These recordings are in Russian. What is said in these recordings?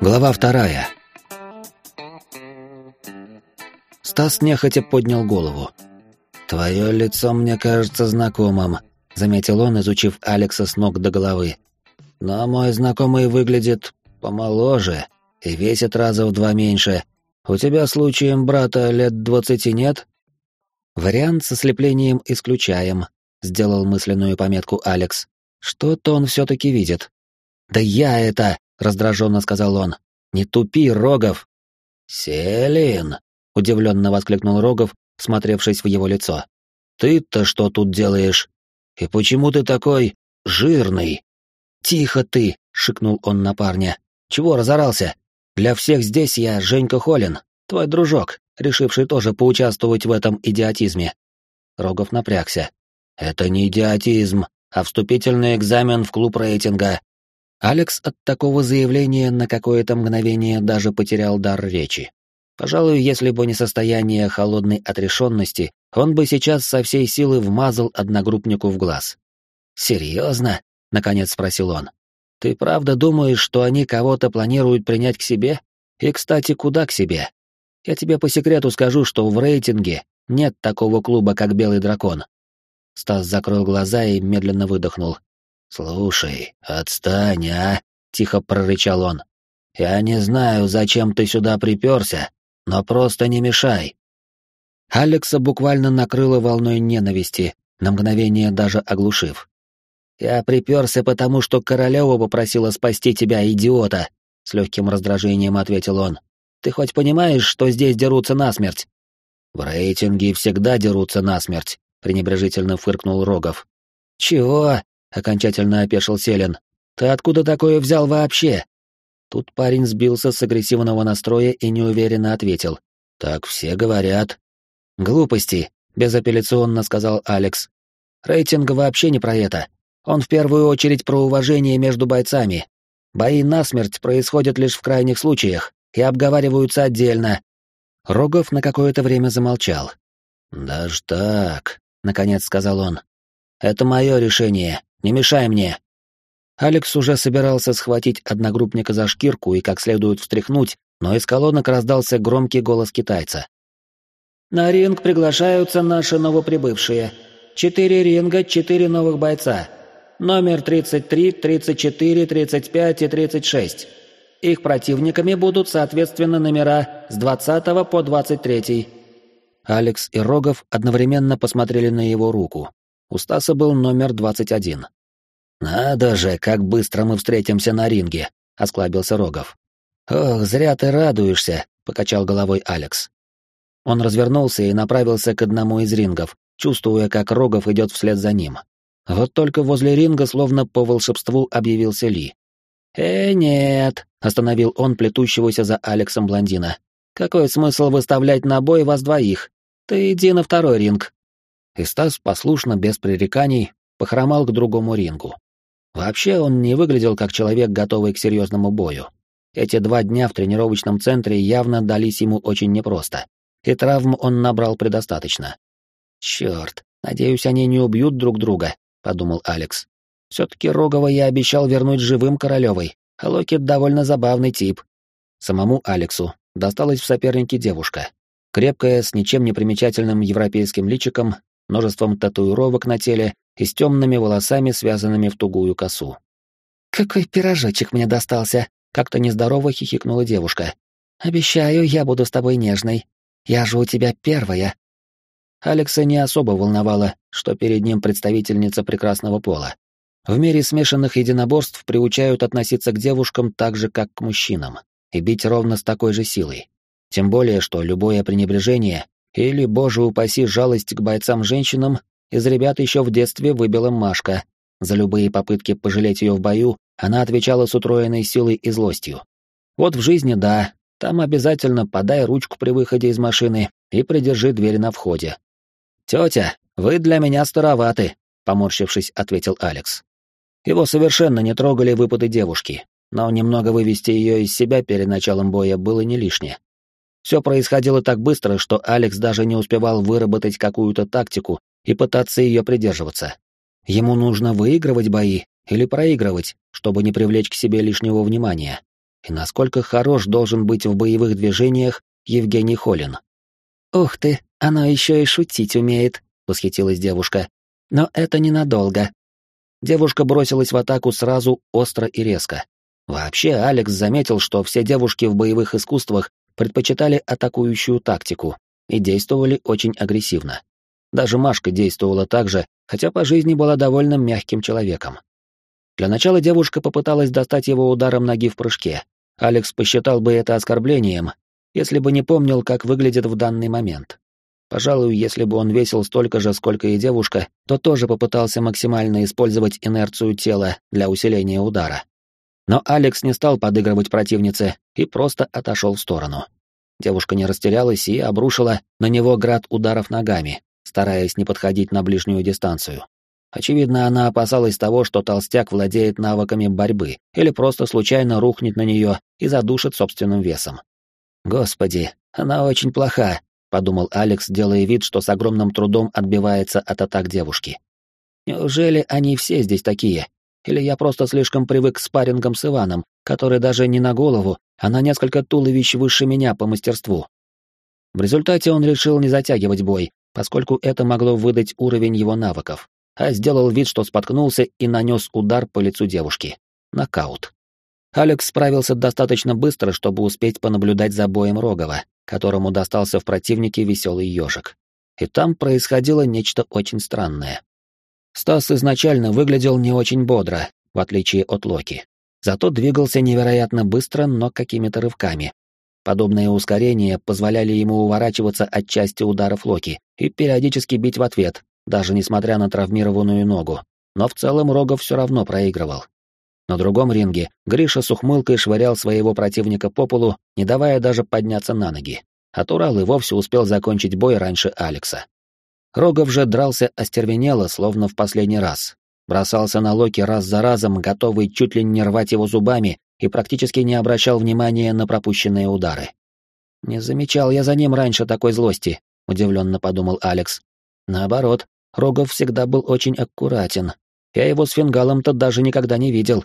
Глава вторая. Стас нехотя поднял голову. «Твое лицо мне кажется знакомым», — заметил он, изучив Алекса с ног до головы. «Но мой знакомый выглядит помоложе и весит раза в два меньше. У тебя случаем брата лет двадцати нет?» «Вариант со слеплением исключаем», — сделал мысленную пометку Алекс. «Что-то он все-таки видит». «Да я это!» — раздраженно сказал он. «Не тупи, Рогов!» «Селин!» — удивленно воскликнул Рогов, смотревшись в его лицо. «Ты-то что тут делаешь? И почему ты такой жирный?» «Тихо ты!» — шикнул он на парня. «Чего разорался? Для всех здесь я Женька Холин, твой дружок, решивший тоже поучаствовать в этом идиотизме». Рогов напрягся. «Это не идиотизм, а вступительный экзамен в клуб рейтинга». Алекс от такого заявления на какое-то мгновение даже потерял дар речи. Пожалуй, если бы не состояние холодной отрешенности, он бы сейчас со всей силы вмазал одногруппнику в глаз. «Серьезно?» — наконец спросил он. «Ты правда думаешь, что они кого-то планируют принять к себе? И, кстати, куда к себе? Я тебе по секрету скажу, что в рейтинге нет такого клуба, как Белый Дракон». Стас закрыл глаза и медленно выдохнул. «Слушай, отстань, а!» — тихо прорычал он. «Я не знаю, зачем ты сюда приперся, но просто не мешай. Алекса буквально накрыло волной ненависти, на мгновение даже оглушив. «Я приперся, потому что Королева попросила спасти тебя, идиота!» — с легким раздражением ответил он. «Ты хоть понимаешь, что здесь дерутся насмерть?» «В рейтинге всегда дерутся насмерть», — пренебрежительно фыркнул Рогов. «Чего?» — окончательно опешил Селин. «Ты откуда такое взял вообще?» Тут парень сбился с агрессивного настроя и неуверенно ответил. «Так все говорят». «Глупости», — безапелляционно сказал Алекс. «Рейтинг вообще не про это. Он в первую очередь про уважение между бойцами. Бои насмерть происходят лишь в крайних случаях и обговариваются отдельно». Рогов на какое-то время замолчал. «Даже так», — наконец сказал он. «Это мое решение. Не мешай мне». Алекс уже собирался схватить одногруппника за шкирку и как следует встряхнуть, но из колонок раздался громкий голос китайца. «На ринг приглашаются наши новоприбывшие. Четыре ринга, четыре новых бойца. Номер 33, 34, 35 и 36. Их противниками будут, соответственно, номера с 20 по 23». Алекс и Рогов одновременно посмотрели на его руку. У Стаса был номер 21. «Надо же, как быстро мы встретимся на ринге!» — осклабился Рогов. «Ох, зря ты радуешься!» — покачал головой Алекс. Он развернулся и направился к одному из рингов, чувствуя, как Рогов идет вслед за ним. Вот только возле ринга, словно по волшебству, объявился Ли. «Э, нет!» — остановил он плетущегося за Алексом блондина. «Какой смысл выставлять на бой вас двоих? Ты иди на второй ринг». И Стас послушно, без пререканий, похромал к другому рингу. Вообще он не выглядел как человек, готовый к серьезному бою. Эти два дня в тренировочном центре явно дались ему очень непросто, и травм он набрал предостаточно. «Черт, надеюсь, они не убьют друг друга», — подумал Алекс. «Все-таки Рогова я обещал вернуть живым Королевой, а Локет довольно забавный тип». Самому Алексу досталась в сопернике девушка. Крепкая, с ничем не примечательным европейским личиком, множеством татуировок на теле и с темными волосами, связанными в тугую косу. «Какой пирожочек мне достался!» — как-то нездорово хихикнула девушка. «Обещаю, я буду с тобой нежной. Я же у тебя первая». Алекса не особо волновало, что перед ним представительница прекрасного пола. В мире смешанных единоборств приучают относиться к девушкам так же, как к мужчинам, и бить ровно с такой же силой. Тем более, что любое пренебрежение или, боже упаси, жалость к бойцам-женщинам из ребят еще в детстве выбила Машка. За любые попытки пожалеть ее в бою она отвечала с утроенной силой и злостью. Вот в жизни да, там обязательно подай ручку при выходе из машины и придержи дверь на входе. «Тетя, вы для меня староваты», — поморщившись, ответил Алекс. Его совершенно не трогали выпады девушки, но немного вывести ее из себя перед началом боя было не лишнее. Все происходило так быстро, что Алекс даже не успевал выработать какую-то тактику и пытаться ее придерживаться. Ему нужно выигрывать бои, или проигрывать, чтобы не привлечь к себе лишнего внимания? И насколько хорош должен быть в боевых движениях Евгений Холин? «Ух ты, она еще и шутить умеет», — восхитилась девушка. «Но это ненадолго». Девушка бросилась в атаку сразу, остро и резко. Вообще, Алекс заметил, что все девушки в боевых искусствах предпочитали атакующую тактику и действовали очень агрессивно. Даже Машка действовала так же, хотя по жизни была довольно мягким человеком. Для начала девушка попыталась достать его ударом ноги в прыжке. Алекс посчитал бы это оскорблением, если бы не помнил, как выглядит в данный момент. Пожалуй, если бы он весил столько же, сколько и девушка, то тоже попытался максимально использовать инерцию тела для усиления удара. Но Алекс не стал подыгрывать противнице и просто отошел в сторону. Девушка не растерялась и обрушила на него град ударов ногами, стараясь не подходить на ближнюю дистанцию. Очевидно, она опасалась того, что толстяк владеет навыками борьбы или просто случайно рухнет на нее и задушит собственным весом. «Господи, она очень плоха», — подумал Алекс, делая вид, что с огромным трудом отбивается от атак девушки. «Неужели они все здесь такие? Или я просто слишком привык к спаррингам с Иваном, который даже не на голову, а на несколько туловищ выше меня по мастерству?» В результате он решил не затягивать бой, поскольку это могло выдать уровень его навыков, а сделал вид, что споткнулся и нанес удар по лицу девушки. Нокаут. Алекс справился достаточно быстро, чтобы успеть понаблюдать за боем Рогова, которому достался в противнике веселый ежик. И там происходило нечто очень странное. Стас изначально выглядел не очень бодро, в отличие от Локи. Зато двигался невероятно быстро, но какими-то рывками. Подобные ускорения позволяли ему уворачиваться от части ударов Локи и периодически бить в ответ, даже несмотря на травмированную ногу. Но в целом Рогов все равно проигрывал. На другом ринге Гриша с ухмылкой швырял своего противника по полу, не давая даже подняться на ноги. А Турал и вовсе успел закончить бой раньше Алекса. Рогов же дрался остервенело, словно в последний раз. Бросался на Локи раз за разом, готовый чуть ли не рвать его зубами, и практически не обращал внимания на пропущенные удары. «Не замечал я за ним раньше такой злости», — удивленно подумал Алекс. «Наоборот, Рогов всегда был очень аккуратен. Я его с фингалом-то даже никогда не видел».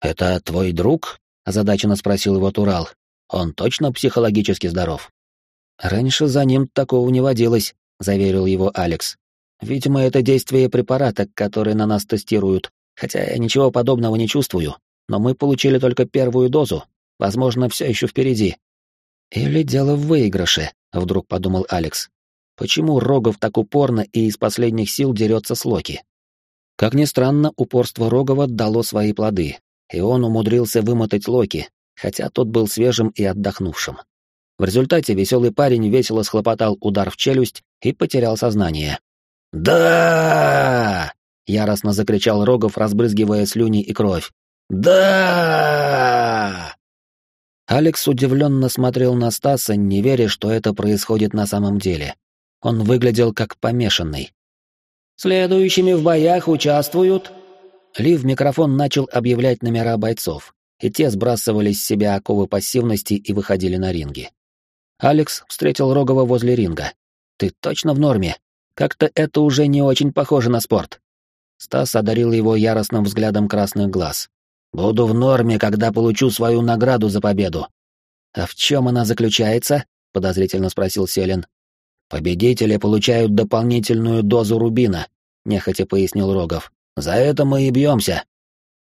«Это твой друг?» — озадаченно спросил его Турал. «Он точно психологически здоров?» «Раньше за ним такого не водилось», — заверил его Алекс. «Видимо, это действие препарата, который на нас тестируют, хотя я ничего подобного не чувствую. Но мы получили только первую дозу. Возможно, все еще впереди». «Или дело в выигрыше», — вдруг подумал Алекс. «Почему Рогов так упорно и из последних сил дерется с Локи?» Как ни странно, упорство Рогова дало свои плоды, и он умудрился вымотать Локи, хотя тот был свежим и отдохнувшим. В результате веселый парень весело схлопотал удар в челюсть и потерял сознание. «Да!» — яростно закричал Рогов, разбрызгивая слюни и кровь. «Да!» Алекс удивленно смотрел на Стаса, не веря, что это происходит на самом деле. Он выглядел как помешанный. «Следующими в боях участвуют...» Ли в микрофон начал объявлять номера бойцов, и те сбрасывали с себя оковы пассивности и выходили на ринги. Алекс встретил Рогова возле ринга. «Ты точно в норме? Как-то это уже не очень похоже на спорт». Стас одарил его яростным взглядом красных глаз. «Буду в норме, когда получу свою награду за победу». «А в чем она заключается?» — подозрительно спросил Селин. «Победители получают дополнительную дозу рубина», — нехотя пояснил Рогов. «За это мы и бьемся».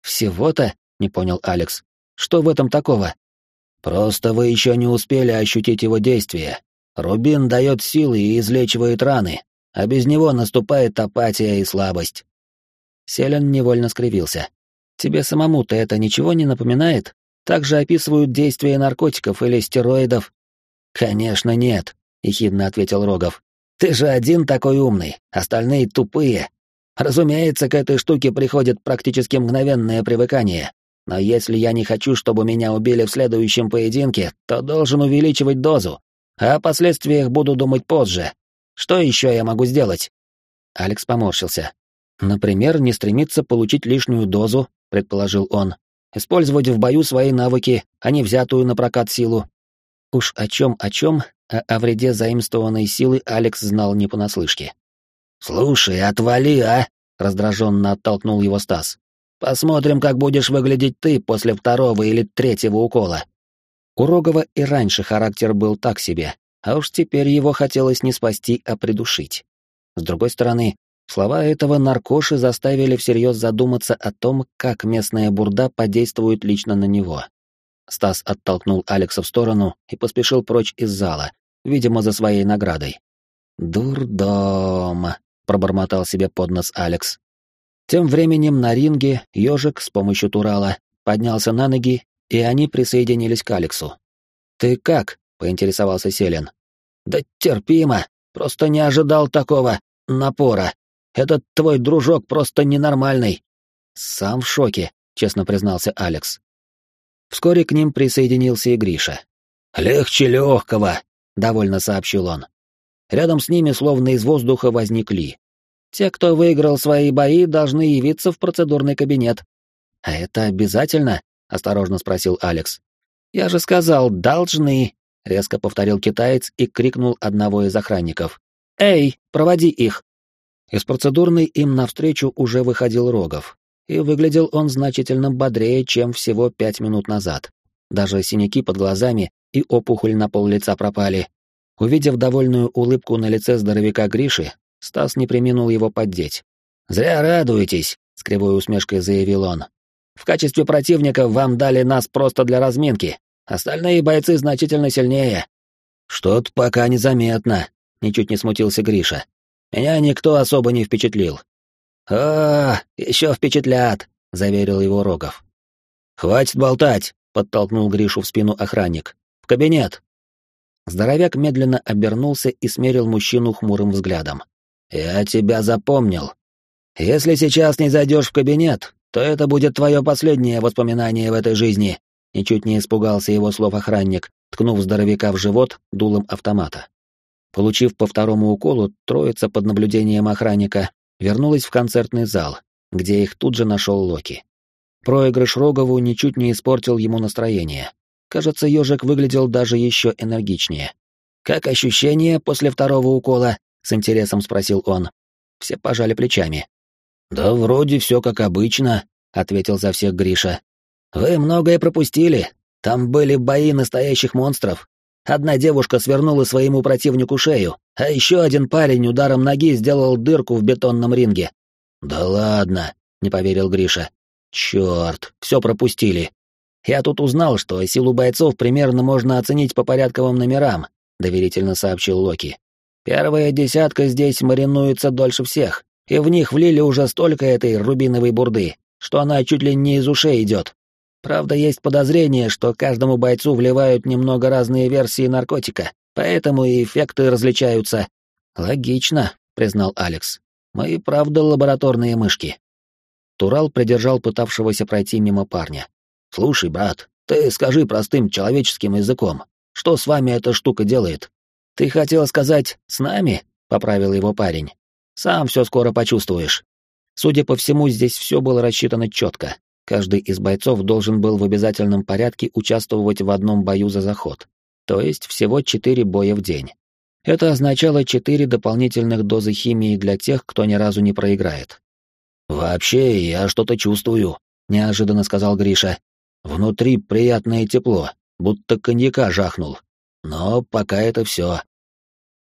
«Всего-то?» — не понял Алекс. «Что в этом такого?» Просто вы еще не успели ощутить его действие. Рубин дает силы и излечивает раны, а без него наступает апатия и слабость. Селен невольно скривился. Тебе самому-то это ничего не напоминает? Так же описывают действия наркотиков или стероидов? Конечно, нет, ехидно ответил Рогов. Ты же один такой умный, остальные тупые. Разумеется, к этой штуке приходит практически мгновенное привыкание. Но если я не хочу, чтобы меня убили в следующем поединке, то должен увеличивать дозу. А о последствиях буду думать позже. Что еще я могу сделать?» Алекс поморщился. «Например, не стремиться получить лишнюю дозу», — предположил он. «Использовать в бою свои навыки, а не взятую на прокат силу». Уж о чем о чем, а о вреде заимствованной силы Алекс знал не понаслышке. «Слушай, отвали, а!» — раздраженно оттолкнул его Стас. Посмотрим, как будешь выглядеть ты после второго или третьего укола». У Рогова и раньше характер был так себе, а уж теперь его хотелось не спасти, а придушить. С другой стороны, слова этого наркоши заставили всерьез задуматься о том, как местная бурда подействует лично на него. Стас оттолкнул Алекса в сторону и поспешил прочь из зала, видимо, за своей наградой. «Дурдом», — пробормотал себе под нос Алекс. Тем временем на ринге ежик с помощью Турала поднялся на ноги, и они присоединились к Алексу. «Ты как?» — поинтересовался Селен. «Да терпимо. Просто не ожидал такого напора. Этот твой дружок просто ненормальный». «Сам в шоке», — честно признался Алекс. Вскоре к ним присоединился и Гриша. «Легче легкого», — довольно сообщил он. Рядом с ними словно из воздуха возник Ли. Те, кто выиграл свои бои, должны явиться в процедурный кабинет. А это обязательно? осторожно спросил Алекс. Я же сказал, должны, резко повторил китаец и крикнул одного из охранников. Эй, проводи их. Из процедурной им навстречу уже выходил Рогов, и выглядел он значительно бодрее, чем всего пять минут назад. Даже синяки под глазами и опухоль на пол лица пропали. Увидев довольную улыбку на лице здоровяка Гриши, Стас не приминул его поддеть. «Зря радуетесь», — с кривой усмешкой заявил он. «В качестве противников вам дали нас просто для разминки. Остальные бойцы значительно сильнее». «Что-то пока незаметно», — ничуть не смутился Гриша. «Меня никто особо не впечатлил. «О, еще впечатлят», — заверил его Рогов. «Хватит болтать», — подтолкнул Гришу в спину охранник. «В кабинет». Здоровяк медленно обернулся и смерил мужчину хмурым взглядом. «Я тебя запомнил. Если сейчас не зайдешь в кабинет, то это будет твое последнее воспоминание в этой жизни», — ничуть не испугался его слов охранник, ткнув здоровяка в живот дулом автомата. Получив по второму уколу, троица под наблюдением охранника вернулась в концертный зал, где их тут же нашел Локи. Проигрыш Рогову ничуть не испортил ему настроение. Кажется, ежик выглядел даже еще энергичнее. «Как ощущение после второго укола?» — с интересом спросил он. Все пожали плечами. «Да вроде все как обычно», — ответил за всех Гриша. «Вы многое пропустили. Там были бои настоящих монстров. Одна девушка свернула своему противнику шею, а еще один парень ударом ноги сделал дырку в бетонном ринге. «Да ладно», — не поверил Гриша. «Черт, все пропустили. Я тут узнал, что силу бойцов примерно можно оценить по порядковым номерам», — доверительно сообщил Локи. «Первая десятка здесь маринуется дольше всех, и в них влили уже столько этой рубиновой бурды, что она чуть ли не из ушей идет. Правда, есть подозрение, что каждому бойцу вливают немного разные версии наркотика, поэтому и эффекты различаются. Логично, признал Алекс. Мы и правда лабораторные мышки. Турал придержал пытавшегося пройти мимо парня. Слушай, брат, ты скажи простым человеческим языком, что с вами эта штука делает? Ты хотел сказать «с нами»? поправил его парень. Сам все скоро почувствуешь. Судя по всему, здесь все было рассчитано четко, Каждый из бойцов должен был в обязательном порядке участвовать в одном бою за заход, то есть всего четыре боя в день. Это означало четыре дополнительных дозы химии для тех, кто ни разу не проиграет. «Вообще, я что-то чувствую», — неожиданно сказал Гриша. «Внутри приятное тепло, будто коньяка жахнул. Но пока это все».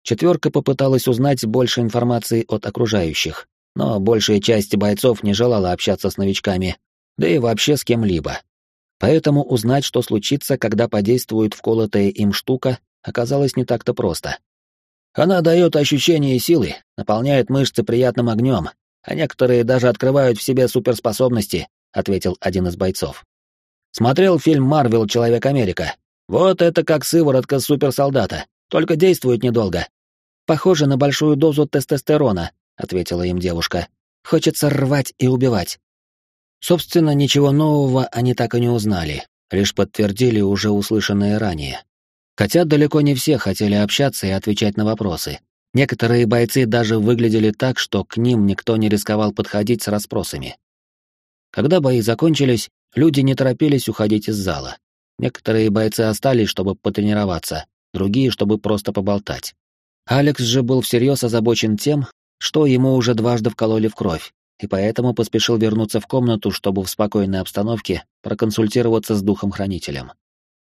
Четверка попыталась узнать больше информации от окружающих, но большая часть бойцов не желала общаться с новичками, да и вообще с кем-либо. Поэтому узнать, что случится, когда подействует вколотая им штука, оказалось не так-то просто. Она дает ощущение силы, наполняет мышцы приятным огнем, а некоторые даже открывают в себе суперспособности, ответил один из бойцов. Смотрел фильм Марвел Человек-Америка. Вот это как сыворотка суперсолдата, только действует недолго. Похоже на большую дозу тестостерона, ответила им девушка. Хочется рвать и убивать. Собственно, ничего нового они так и не узнали, лишь подтвердили уже услышанное ранее. Хотя далеко не все хотели общаться и отвечать на вопросы. Некоторые бойцы даже выглядели так, что к ним никто не рисковал подходить с расспросами. Когда бои закончились, люди не торопились уходить из зала. Некоторые бойцы остались, чтобы потренироваться, другие, чтобы просто поболтать. Алекс же был всерьез озабочен тем, что ему уже дважды вкололи в кровь, и поэтому поспешил вернуться в комнату, чтобы в спокойной обстановке проконсультироваться с духом-хранителем.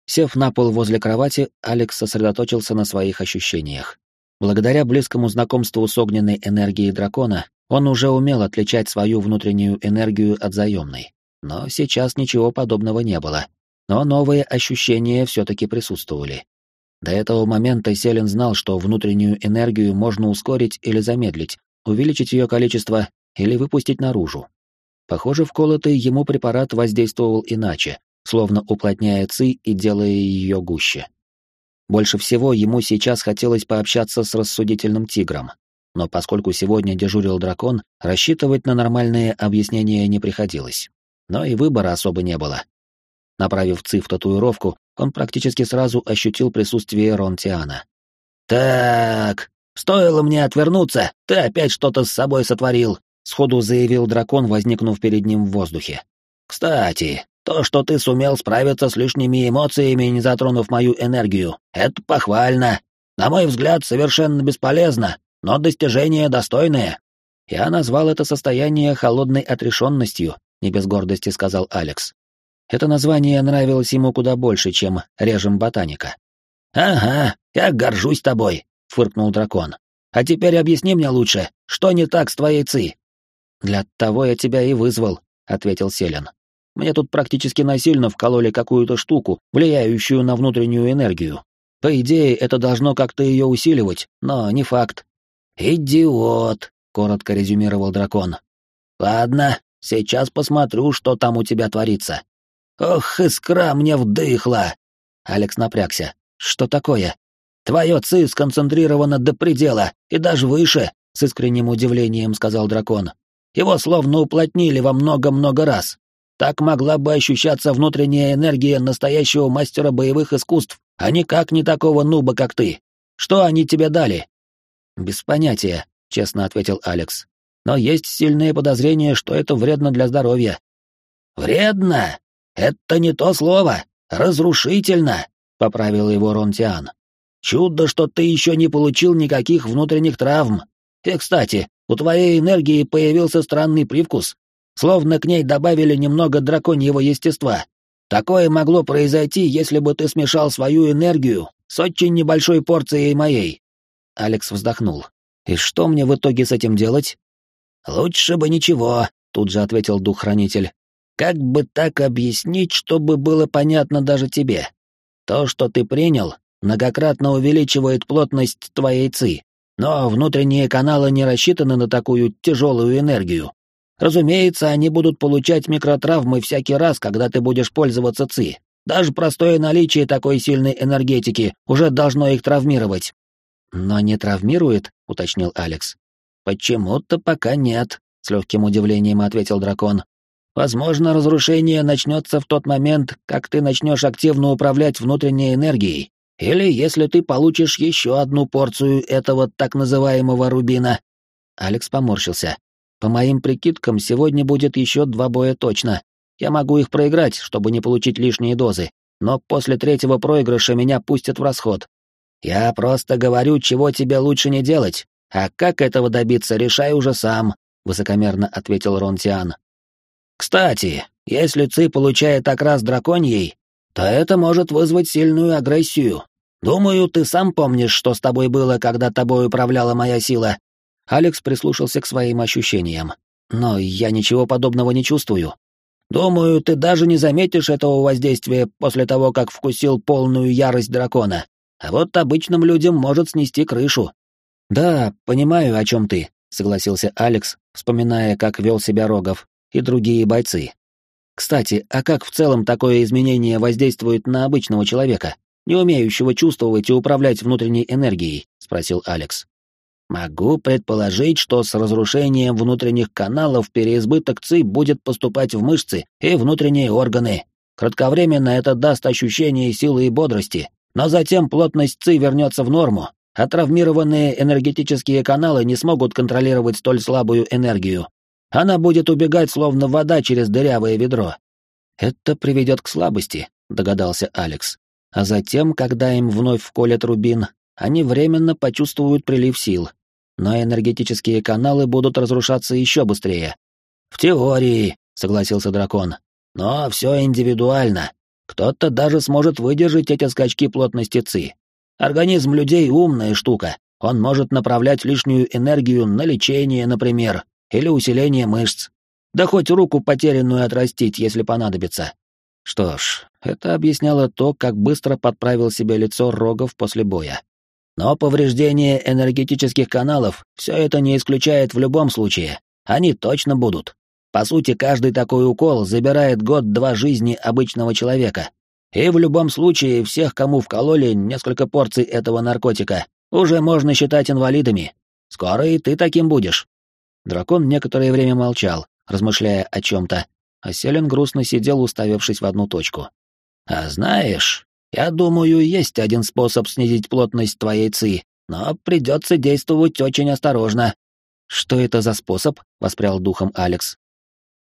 Сев на пол возле кровати, Алекс сосредоточился на своих ощущениях. Благодаря близкому знакомству с огненной энергией дракона, он уже умел отличать свою внутреннюю энергию от заемной. Но сейчас ничего подобного не было. Но новые ощущения все-таки присутствовали. До этого момента Селин знал, что внутреннюю энергию можно ускорить или замедлить, увеличить ее количество или выпустить наружу. Похоже, вколотый ему препарат воздействовал иначе, словно уплотняя ци и делая ее гуще. Больше всего ему сейчас хотелось пообщаться с рассудительным тигром. Но поскольку сегодня дежурил дракон, рассчитывать на нормальные объяснения не приходилось. Но и выбора особо не было. Направив ци в татуировку, он практически сразу ощутил присутствие Ронтиана. «Так, стоило мне отвернуться, ты опять что-то с собой сотворил», сходу заявил дракон, возникнув перед ним в воздухе. «Кстати, то, что ты сумел справиться с лишними эмоциями, не затронув мою энергию, это похвально. На мой взгляд, совершенно бесполезно, но достижение достойное». Я назвал это состояние холодной отрешенностью, не без гордости сказал Алекс. Это название нравилось ему куда больше, чем режем ботаника. «Ага, я горжусь тобой», — фыркнул дракон. «А теперь объясни мне лучше, что не так с твоей ци?» «Для того я тебя и вызвал», — ответил Селен. «Мне тут практически насильно вкололи какую-то штуку, влияющую на внутреннюю энергию. По идее, это должно как-то ее усиливать, но не факт». «Идиот», — коротко резюмировал дракон. «Ладно, сейчас посмотрю, что там у тебя творится». «Ох, искра мне вдыхла!» Алекс напрягся. «Что такое?» «Твое ци сконцентрировано до предела, и даже выше», — с искренним удивлением сказал дракон. «Его словно уплотнили во много-много раз. Так могла бы ощущаться внутренняя энергия настоящего мастера боевых искусств, а никак не такого нуба, как ты. Что они тебе дали?» «Без понятия», — честно ответил Алекс. «Но есть сильные подозрения, что это вредно для здоровья». «Вредно? «Это не то слово! Разрушительно!» — поправил его Ронтиан. «Чудо, что ты еще не получил никаких внутренних травм. И, кстати, у твоей энергии появился странный привкус, словно к ней добавили немного драконьего естества. Такое могло произойти, если бы ты смешал свою энергию с очень небольшой порцией моей». Алекс вздохнул. «И что мне в итоге с этим делать?» «Лучше бы ничего», — тут же ответил дух-хранитель. Как бы так объяснить, чтобы было понятно даже тебе? То, что ты принял, многократно увеличивает плотность твоей ЦИ, но внутренние каналы не рассчитаны на такую тяжелую энергию. Разумеется, они будут получать микротравмы всякий раз, когда ты будешь пользоваться ЦИ. Даже простое наличие такой сильной энергетики уже должно их травмировать. Но не травмирует, уточнил Алекс. Почему-то пока нет, с легким удивлением ответил дракон. Возможно, разрушение начнется в тот момент, как ты начнешь активно управлять внутренней энергией, или если ты получишь еще одну порцию этого так называемого рубина. Алекс поморщился. По моим прикидкам, сегодня будет еще два боя точно. Я могу их проиграть, чтобы не получить лишние дозы, но после третьего проигрыша меня пустят в расход. Я просто говорю, чего тебе лучше не делать, а как этого добиться, решай уже сам, высокомерно ответил Ронтиан. Кстати, если Ци получает окрас драконьей, то это может вызвать сильную агрессию. Думаю, ты сам помнишь, что с тобой было, когда тобой управляла моя сила. Алекс прислушался к своим ощущениям. Но я ничего подобного не чувствую. Думаю, ты даже не заметишь этого воздействия после того, как вкусил полную ярость дракона. А вот обычным людям может снести крышу. Да, понимаю, о чем ты, согласился Алекс, вспоминая, как вел себя Рогов, и другие бойцы. Кстати, а как в целом такое изменение воздействует на обычного человека, не умеющего чувствовать и управлять внутренней энергией? спросил Алекс. Могу предположить, что с разрушением внутренних каналов переизбыток ЦИ будет поступать в мышцы и внутренние органы. Кратковременно это даст ощущение силы и бодрости, но затем плотность ЦИ вернется в норму, а травмированные энергетические каналы не смогут контролировать столь слабую энергию. Она будет убегать, словно вода через дырявое ведро. Это приведет к слабости, догадался Алекс. А затем, когда им вновь вколят рубин, они временно почувствуют прилив сил. Но энергетические каналы будут разрушаться еще быстрее. В теории, согласился дракон. Но все индивидуально. Кто-то даже сможет выдержать эти скачки плотности ЦИ. Организм людей умная штука. Он может направлять лишнюю энергию на лечение, например, или усиление мышц. Да хоть руку потерянную отрастить, если понадобится. Что ж, это объясняло то, как быстро подправил себе лицо Рогов после боя. Но повреждение энергетических каналов все это не исключает в любом случае. Они точно будут. По сути, каждый такой укол забирает год-два жизни обычного человека. И в любом случае, всех, кому вкололи несколько порций этого наркотика, уже можно считать инвалидами. Скоро и ты таким будешь. Дракон некоторое время молчал, размышляя о чем-то, а Селен грустно сидел, уставившись в одну точку. «А знаешь, я думаю, есть один способ снизить плотность твоей ци, но придется действовать очень осторожно». «Что это за способ?» — воспрял духом Алекс.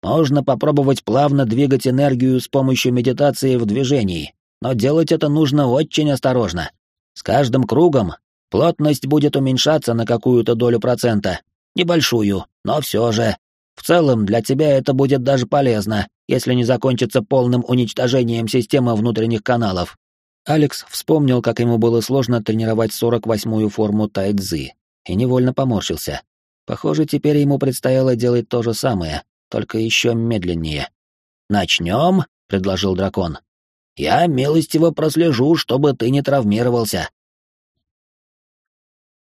Можно попробовать плавно двигать энергию с помощью медитации в движении, но делать это нужно очень осторожно. С каждым кругом плотность будет уменьшаться на какую-то долю процента, небольшую, но все же. В целом, для тебя это будет даже полезно, если не закончится полным уничтожением системы внутренних каналов. Алекс вспомнил, как ему было сложно тренировать 48-ю форму тайцзы, и невольно поморщился. Похоже, теперь ему предстояло делать то же самое, только еще медленнее. «Начнем?» — предложил дракон. «Я милостиво прослежу, чтобы ты не травмировался.